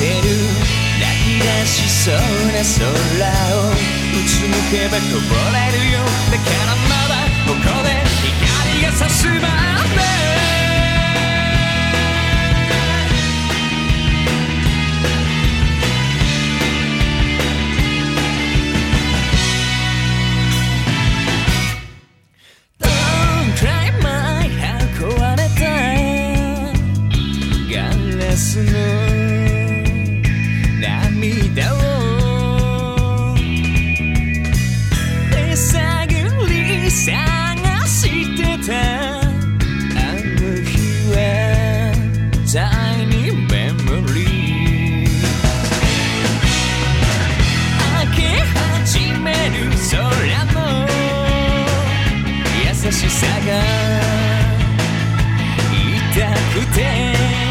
てる。泣き出しそうな空をうつむけばこぼれるよ。だからまだここで光が差すまでどんくらい前壊れた。ガラスのくて